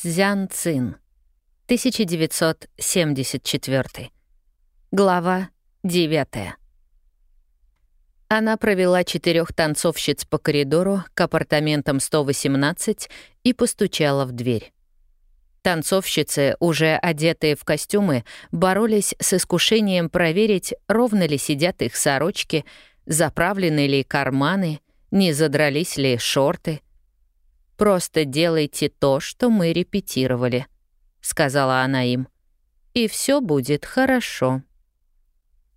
Цзян Цин. 1974. Глава 9. Она провела четырех танцовщиц по коридору к апартаментам 118 и постучала в дверь. Танцовщицы, уже одетые в костюмы, боролись с искушением проверить, ровно ли сидят их сорочки, заправлены ли карманы, не задрались ли шорты. «Просто делайте то, что мы репетировали», — сказала она им. «И все будет хорошо».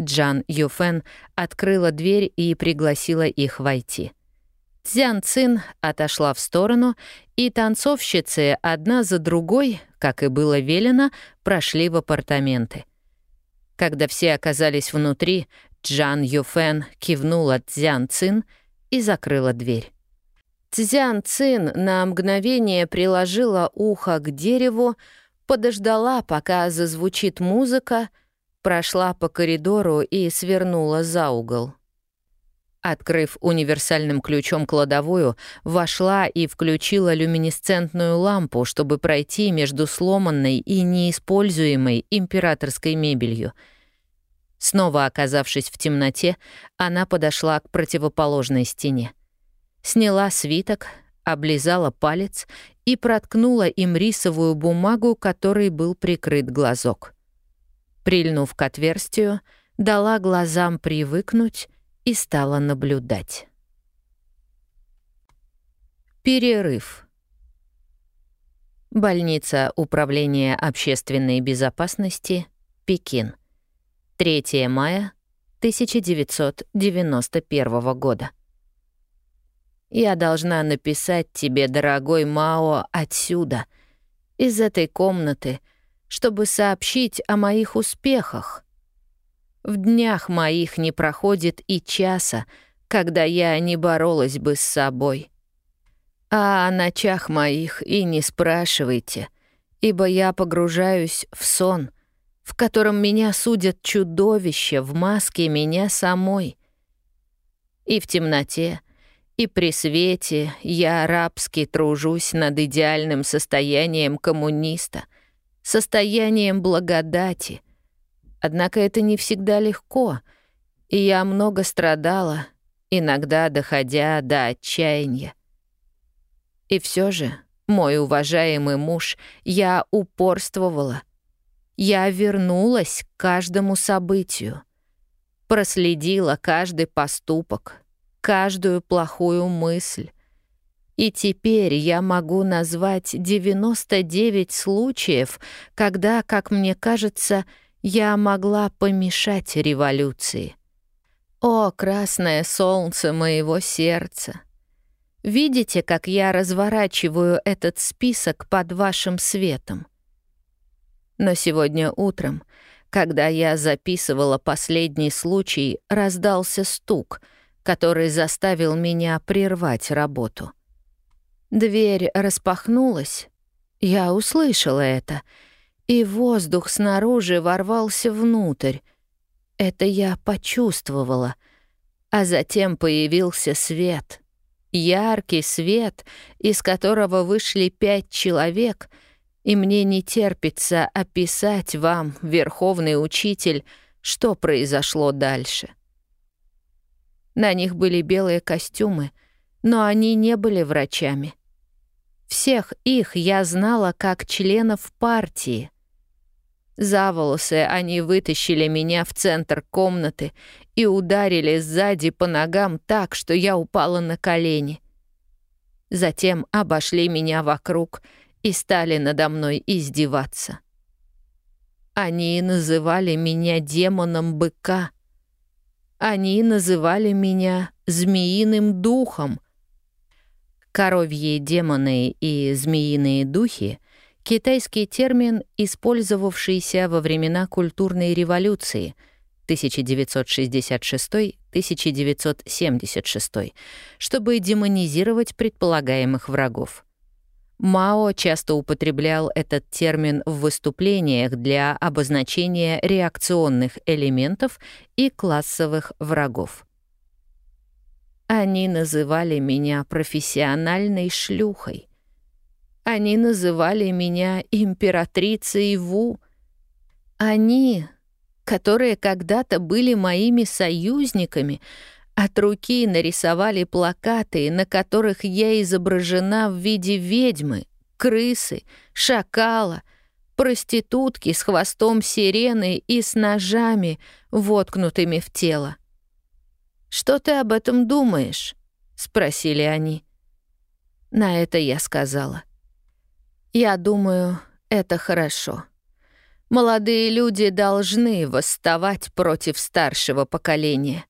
Джан Юфен открыла дверь и пригласила их войти. Цзян Цин отошла в сторону, и танцовщицы одна за другой, как и было велено, прошли в апартаменты. Когда все оказались внутри, Джан Юфен кивнула Цзян Цин и закрыла дверь. Цзян Цин на мгновение приложила ухо к дереву, подождала, пока зазвучит музыка, прошла по коридору и свернула за угол. Открыв универсальным ключом кладовую, вошла и включила люминесцентную лампу, чтобы пройти между сломанной и неиспользуемой императорской мебелью. Снова оказавшись в темноте, она подошла к противоположной стене. Сняла свиток, облизала палец и проткнула им рисовую бумагу, которой был прикрыт глазок. Прильнув к отверстию, дала глазам привыкнуть и стала наблюдать. Перерыв. Больница Управления общественной безопасности, Пекин. 3 мая 1991 года. Я должна написать тебе, дорогой Мао, отсюда, из этой комнаты, чтобы сообщить о моих успехах, в днях моих не проходит и часа, когда я не боролась бы с собой. А о ночах моих и не спрашивайте, ибо я погружаюсь в сон, в котором меня судят чудовища в маске меня самой. И в темноте, и при свете я рабски тружусь над идеальным состоянием коммуниста, состоянием благодати — Однако это не всегда легко, и я много страдала, иногда доходя до отчаяния. И все же, мой уважаемый муж, я упорствовала. Я вернулась к каждому событию, проследила каждый поступок, каждую плохую мысль. И теперь я могу назвать 99 случаев, когда, как мне кажется, я могла помешать революции. О, красное солнце моего сердца! Видите, как я разворачиваю этот список под вашим светом? Но сегодня утром, когда я записывала последний случай, раздался стук, который заставил меня прервать работу. Дверь распахнулась. Я услышала это — и воздух снаружи ворвался внутрь. Это я почувствовала. А затем появился свет. Яркий свет, из которого вышли пять человек, и мне не терпится описать вам, Верховный Учитель, что произошло дальше. На них были белые костюмы, но они не были врачами. Всех их я знала как членов партии. За волосы они вытащили меня в центр комнаты и ударили сзади по ногам так, что я упала на колени. Затем обошли меня вокруг и стали надо мной издеваться. Они называли меня демоном быка. Они называли меня змеиным духом. Коровьи демоны и змеиные духи — Китайский термин, использовавшийся во времена культурной революции 1966-1976, чтобы демонизировать предполагаемых врагов. Мао часто употреблял этот термин в выступлениях для обозначения реакционных элементов и классовых врагов. Они называли меня профессиональной шлюхой — Они называли меня императрицей Ву. Они, которые когда-то были моими союзниками, от руки нарисовали плакаты, на которых я изображена в виде ведьмы, крысы, шакала, проститутки с хвостом сирены и с ножами, воткнутыми в тело. «Что ты об этом думаешь?» — спросили они. На это я сказала. «Я думаю, это хорошо. Молодые люди должны восставать против старшего поколения».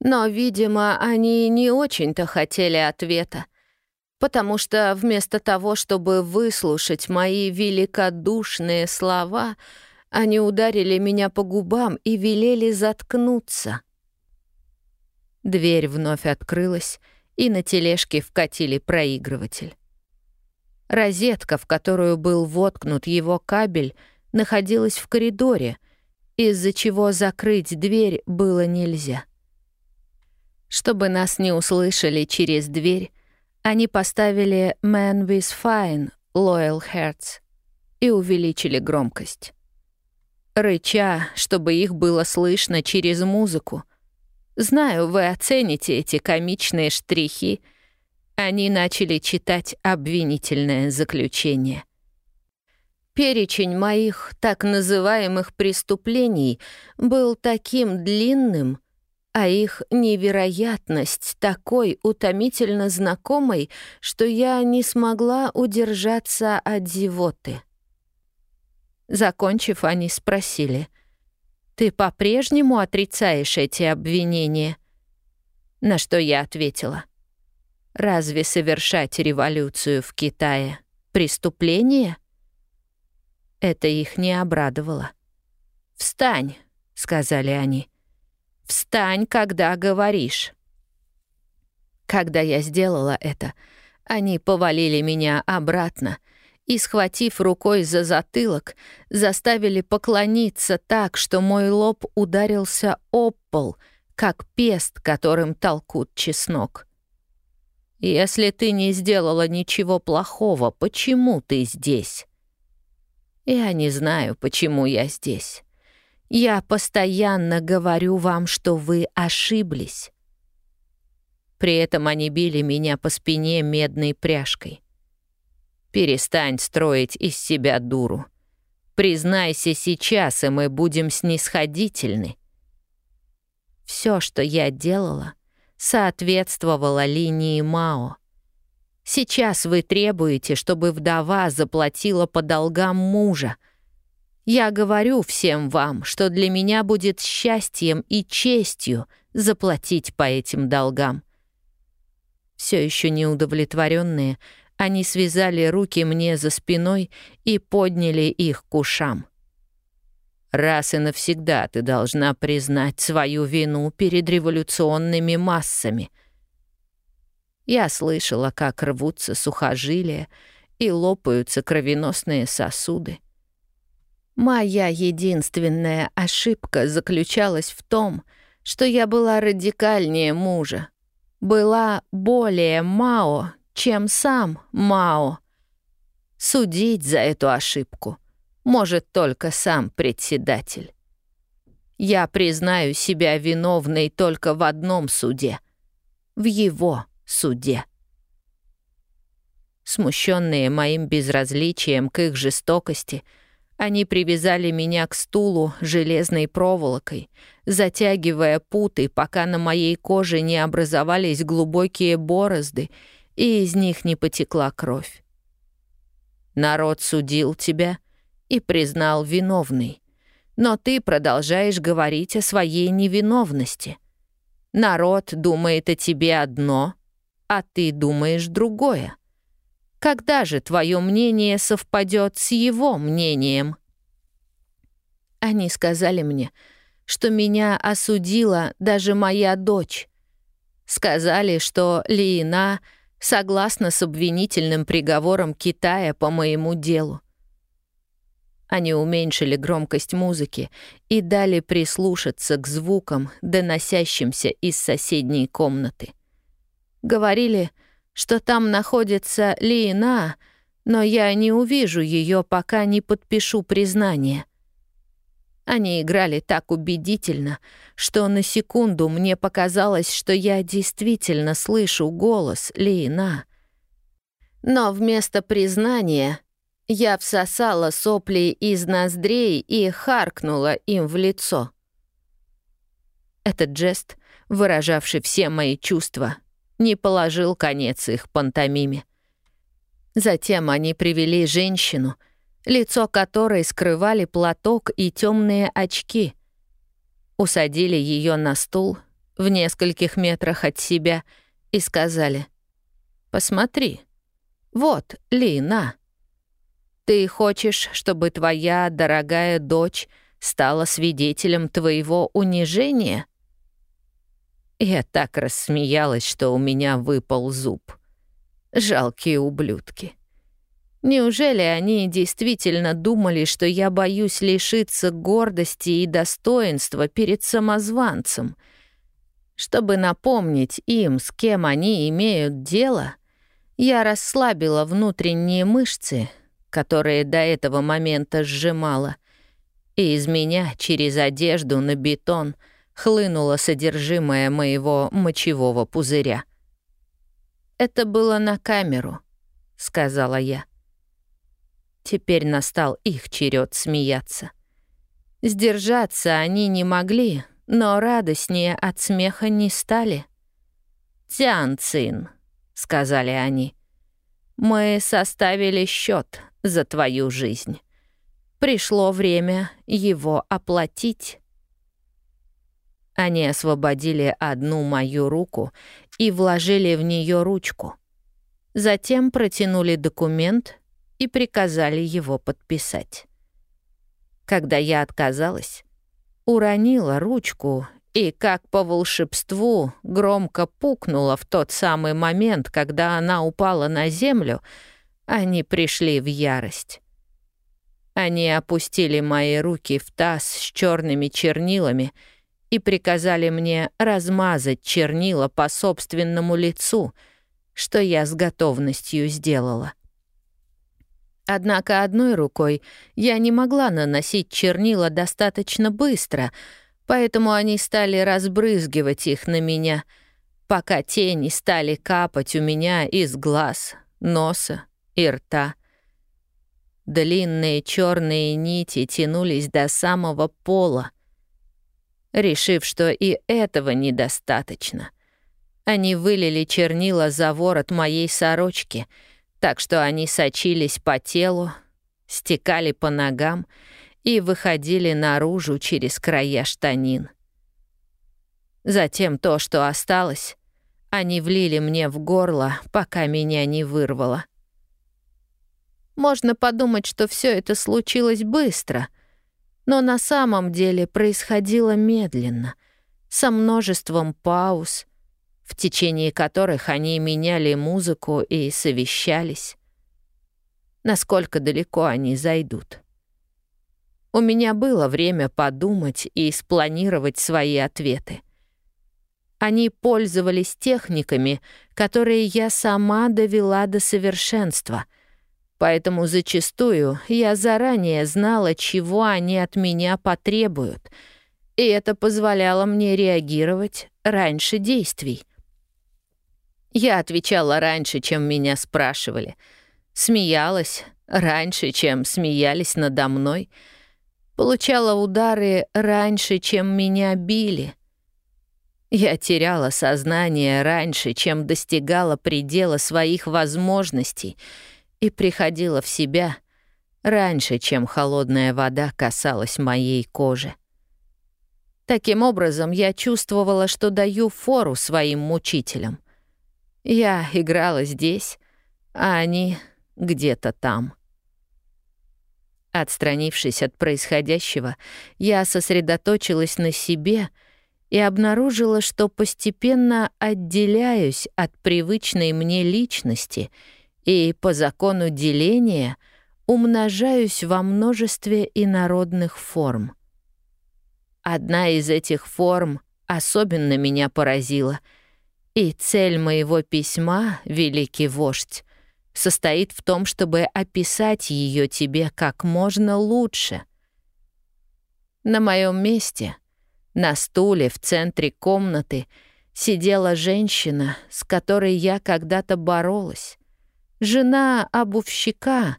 Но, видимо, они не очень-то хотели ответа, потому что вместо того, чтобы выслушать мои великодушные слова, они ударили меня по губам и велели заткнуться. Дверь вновь открылась, и на тележке вкатили проигрыватель. Розетка, в которую был воткнут его кабель, находилась в коридоре, из-за чего закрыть дверь было нельзя. Чтобы нас не услышали через дверь, они поставили «Man with Fine» Loyal Hearts и увеличили громкость. Рыча, чтобы их было слышно через музыку, Знаю, вы оцените эти комичные штрихи. Они начали читать обвинительное заключение. Перечень моих так называемых преступлений был таким длинным, а их невероятность такой утомительно знакомой, что я не смогла удержаться от зевоты. Закончив, они спросили — ты по-прежнему отрицаешь эти обвинения?» На что я ответила. «Разве совершать революцию в Китае — преступление?» Это их не обрадовало. «Встань», — сказали они. «Встань, когда говоришь». Когда я сделала это, они повалили меня обратно — и, схватив рукой за затылок, заставили поклониться так, что мой лоб ударился об пол, как пест, которым толкут чеснок. «Если ты не сделала ничего плохого, почему ты здесь?» «Я не знаю, почему я здесь. Я постоянно говорю вам, что вы ошиблись». При этом они били меня по спине медной пряжкой. Перестань строить из себя дуру. Признайся сейчас, и мы будем снисходительны. Все, что я делала, соответствовало линии Мао. Сейчас вы требуете, чтобы вдова заплатила по долгам мужа. Я говорю всем вам, что для меня будет счастьем и честью заплатить по этим долгам. Все еще неудовлетворенные, они связали руки мне за спиной и подняли их к ушам. «Раз и навсегда ты должна признать свою вину перед революционными массами». Я слышала, как рвутся сухожилия и лопаются кровеносные сосуды. Моя единственная ошибка заключалась в том, что я была радикальнее мужа, была более Мао, чем сам Мао. Судить за эту ошибку может только сам председатель. Я признаю себя виновной только в одном суде — в его суде. Смущенные моим безразличием к их жестокости, они привязали меня к стулу железной проволокой, затягивая путы, пока на моей коже не образовались глубокие борозды — и из них не потекла кровь. Народ судил тебя и признал виновной, но ты продолжаешь говорить о своей невиновности. Народ думает о тебе одно, а ты думаешь другое. Когда же твое мнение совпадет с его мнением? Они сказали мне, что меня осудила даже моя дочь. Сказали, что Лиина — согласно с обвинительным приговором Китая по моему делу. Они уменьшили громкость музыки и дали прислушаться к звукам, доносящимся из соседней комнаты. Говорили, что там находится Лина, но я не увижу ее, пока не подпишу признание. Они играли так убедительно, что на секунду мне показалось, что я действительно слышу голос Лина. Но вместо признания я всосала сопли из ноздрей и харкнула им в лицо. Этот жест, выражавший все мои чувства, не положил конец их пантомиме. Затем они привели женщину, лицо которой скрывали платок и темные очки. Усадили ее на стул в нескольких метрах от себя и сказали «Посмотри, вот Лина. Ты хочешь, чтобы твоя дорогая дочь стала свидетелем твоего унижения?» Я так рассмеялась, что у меня выпал зуб. Жалкие ублюдки. Неужели они действительно думали, что я боюсь лишиться гордости и достоинства перед самозванцем? Чтобы напомнить им, с кем они имеют дело, я расслабила внутренние мышцы, которые до этого момента сжимала, и из меня через одежду на бетон — хлынуло содержимое моего мочевого пузыря. «Это было на камеру», — сказала я. Теперь настал их черед смеяться. Сдержаться они не могли, но радостнее от смеха не стали. «Тян, Цин», — сказали они, — «мы составили счет за твою жизнь. Пришло время его оплатить». Они освободили одну мою руку и вложили в нее ручку. Затем протянули документ и приказали его подписать. Когда я отказалась, уронила ручку и, как по волшебству, громко пукнула в тот самый момент, когда она упала на землю, они пришли в ярость. Они опустили мои руки в таз с черными чернилами — и приказали мне размазать чернила по собственному лицу, что я с готовностью сделала. Однако одной рукой я не могла наносить чернила достаточно быстро, поэтому они стали разбрызгивать их на меня, пока тени стали капать у меня из глаз, носа и рта. Длинные черные нити тянулись до самого пола — Решив, что и этого недостаточно, они вылили чернила за ворот моей сорочки, так что они сочились по телу, стекали по ногам и выходили наружу через края штанин. Затем то, что осталось, они влили мне в горло, пока меня не вырвало. Можно подумать, что все это случилось быстро — но на самом деле происходило медленно, со множеством пауз, в течение которых они меняли музыку и совещались. Насколько далеко они зайдут. У меня было время подумать и спланировать свои ответы. Они пользовались техниками, которые я сама довела до совершенства — Поэтому зачастую я заранее знала, чего они от меня потребуют, и это позволяло мне реагировать раньше действий. Я отвечала раньше, чем меня спрашивали, смеялась раньше, чем смеялись надо мной, получала удары раньше, чем меня били. Я теряла сознание раньше, чем достигала предела своих возможностей — и приходила в себя раньше, чем холодная вода касалась моей кожи. Таким образом, я чувствовала, что даю фору своим мучителям. Я играла здесь, а они где-то там. Отстранившись от происходящего, я сосредоточилась на себе и обнаружила, что постепенно отделяюсь от привычной мне личности — и по закону деления умножаюсь во множестве инородных форм. Одна из этих форм особенно меня поразила, и цель моего письма, великий вождь, состоит в том, чтобы описать ее тебе как можно лучше. На моем месте, на стуле в центре комнаты, сидела женщина, с которой я когда-то боролась. Жена обувщика,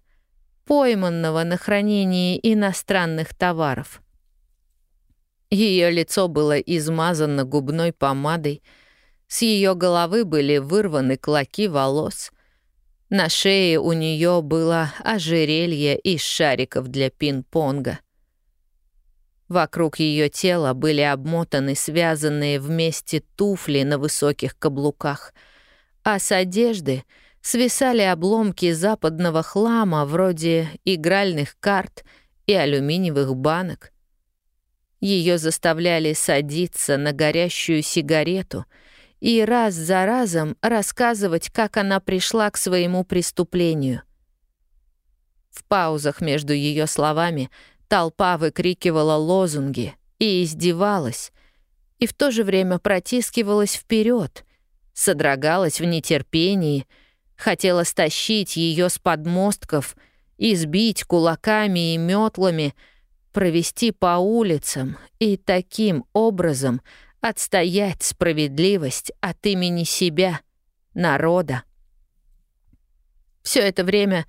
пойманного на хранении иностранных товаров. Ее лицо было измазано губной помадой, с ее головы были вырваны клоки волос — на шее у нее было ожерелье из шариков для пинг-понга. Вокруг ее тела были обмотаны связанные вместе туфли на высоких каблуках, а с одежды свисали обломки западного хлама вроде игральных карт и алюминиевых банок. Ее заставляли садиться на горящую сигарету — и раз за разом рассказывать, как она пришла к своему преступлению. В паузах между ее словами толпа выкрикивала лозунги и издевалась, и в то же время протискивалась вперед, содрогалась в нетерпении, хотела стащить ее с подмостков, избить кулаками и метлами, провести по улицам и таким образом — отстоять справедливость от имени себя, народа. Все это время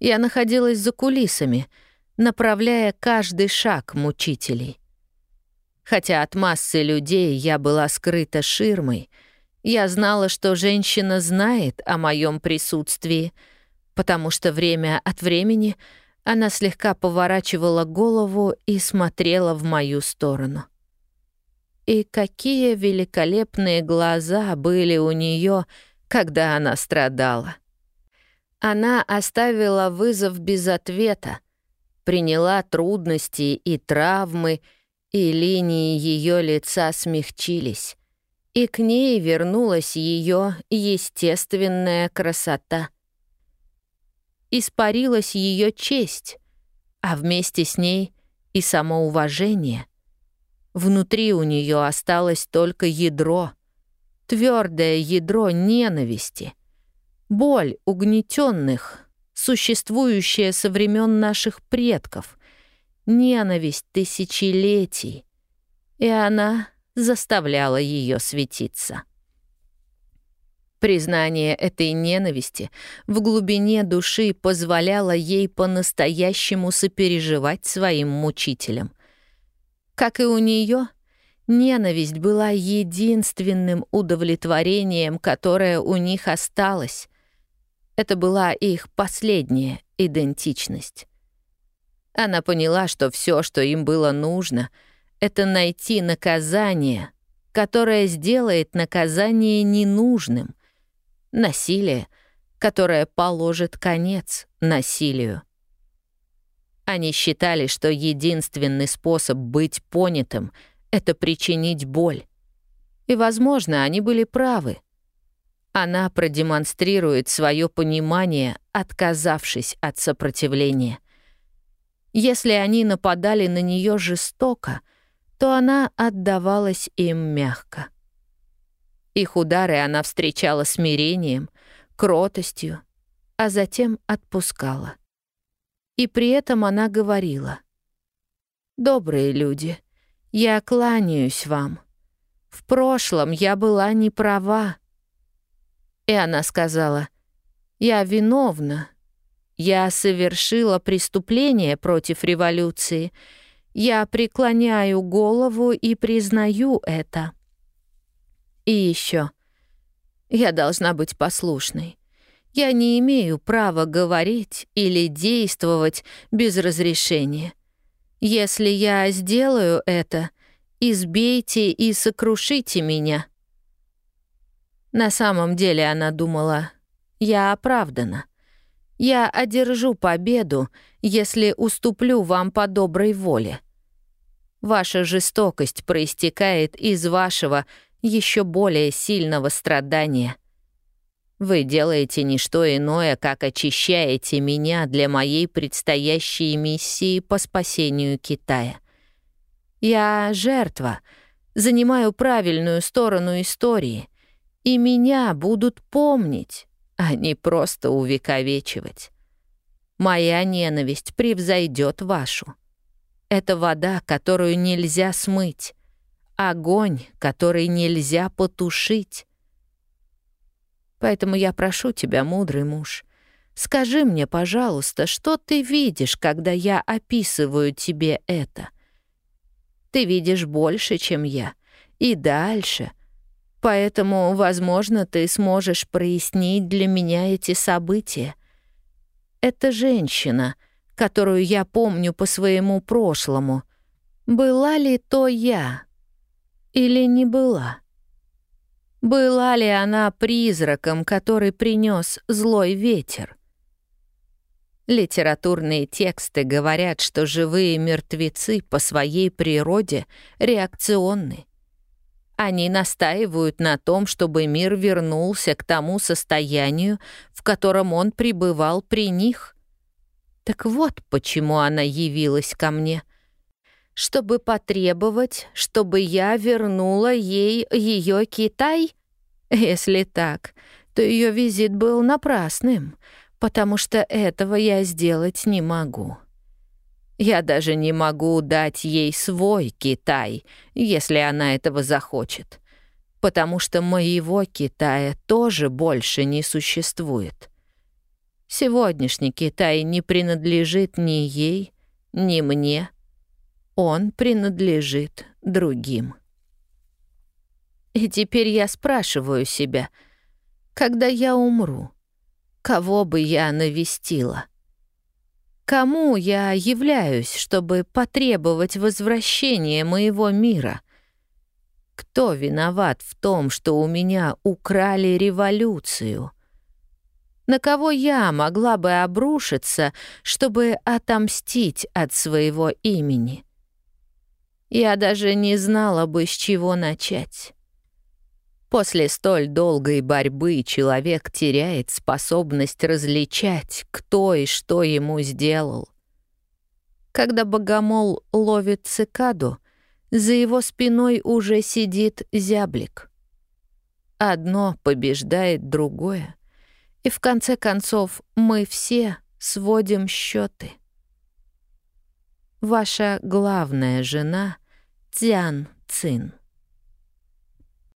я находилась за кулисами, направляя каждый шаг мучителей. Хотя от массы людей я была скрыта ширмой, я знала, что женщина знает о моем присутствии, потому что время от времени она слегка поворачивала голову и смотрела в мою сторону. И какие великолепные глаза были у нее, когда она страдала. Она оставила вызов без ответа, приняла трудности и травмы, и линии ее лица смягчились, и к ней вернулась ее естественная красота. Испарилась ее честь, а вместе с ней и самоуважение — Внутри у нее осталось только ядро, твердое ядро ненависти, боль угнетенных, существующая со времен наших предков, ненависть тысячелетий, и она заставляла ее светиться. Признание этой ненависти в глубине души позволяло ей по-настоящему сопереживать своим мучителям — как и у нее, ненависть была единственным удовлетворением, которое у них осталось. Это была их последняя идентичность. Она поняла, что все, что им было нужно, это найти наказание, которое сделает наказание ненужным. Насилие, которое положит конец насилию. Они считали, что единственный способ быть понятым — это причинить боль. И, возможно, они были правы. Она продемонстрирует свое понимание, отказавшись от сопротивления. Если они нападали на нее жестоко, то она отдавалась им мягко. Их удары она встречала смирением, кротостью, а затем отпускала. И при этом она говорила. «Добрые люди, я кланяюсь вам. В прошлом я была не права». И она сказала, «Я виновна. Я совершила преступление против революции. Я преклоняю голову и признаю это». И еще. Я должна быть послушной. Я не имею права говорить или действовать без разрешения. Если я сделаю это, избейте и сокрушите меня. На самом деле она думала, я оправдана. Я одержу победу, если уступлю вам по доброй воле. Ваша жестокость проистекает из вашего еще более сильного страдания — вы делаете не что иное, как очищаете меня для моей предстоящей миссии по спасению Китая. Я жертва, занимаю правильную сторону истории, и меня будут помнить, а не просто увековечивать. Моя ненависть превзойдет вашу. Это вода, которую нельзя смыть, огонь, который нельзя потушить. Поэтому я прошу тебя, мудрый муж, скажи мне, пожалуйста, что ты видишь, когда я описываю тебе это? Ты видишь больше, чем я, и дальше — Поэтому, возможно, ты сможешь прояснить для меня эти события. Это женщина, которую я помню по своему прошлому. Была ли то я или не была? Была ли она призраком, который принес злой ветер? Литературные тексты говорят, что живые мертвецы по своей природе реакционны. Они настаивают на том, чтобы мир вернулся к тому состоянию, в котором он пребывал при них. Так вот почему она явилась ко мне. Чтобы потребовать, чтобы я вернула ей ее Китай? Если так, то ее визит был напрасным, потому что этого я сделать не могу. Я даже не могу дать ей свой Китай, если она этого захочет, потому что моего Китая тоже больше не существует. Сегодняшний Китай не принадлежит ни ей, ни мне. Он принадлежит другим. И теперь я спрашиваю себя, когда я умру, кого бы я навестила — Кому я являюсь, чтобы потребовать возвращения моего мира? Кто виноват в том, что у меня украли революцию? На кого я могла бы обрушиться, чтобы отомстить от своего имени? Я даже не знала бы, с чего начать. После столь долгой борьбы человек теряет способность различать, кто и что ему сделал. Когда богомол ловит цикаду, за его спиной уже сидит зяблик. Одно побеждает другое, и в конце концов мы все сводим счеты. Ваша главная жена — Цян Цин.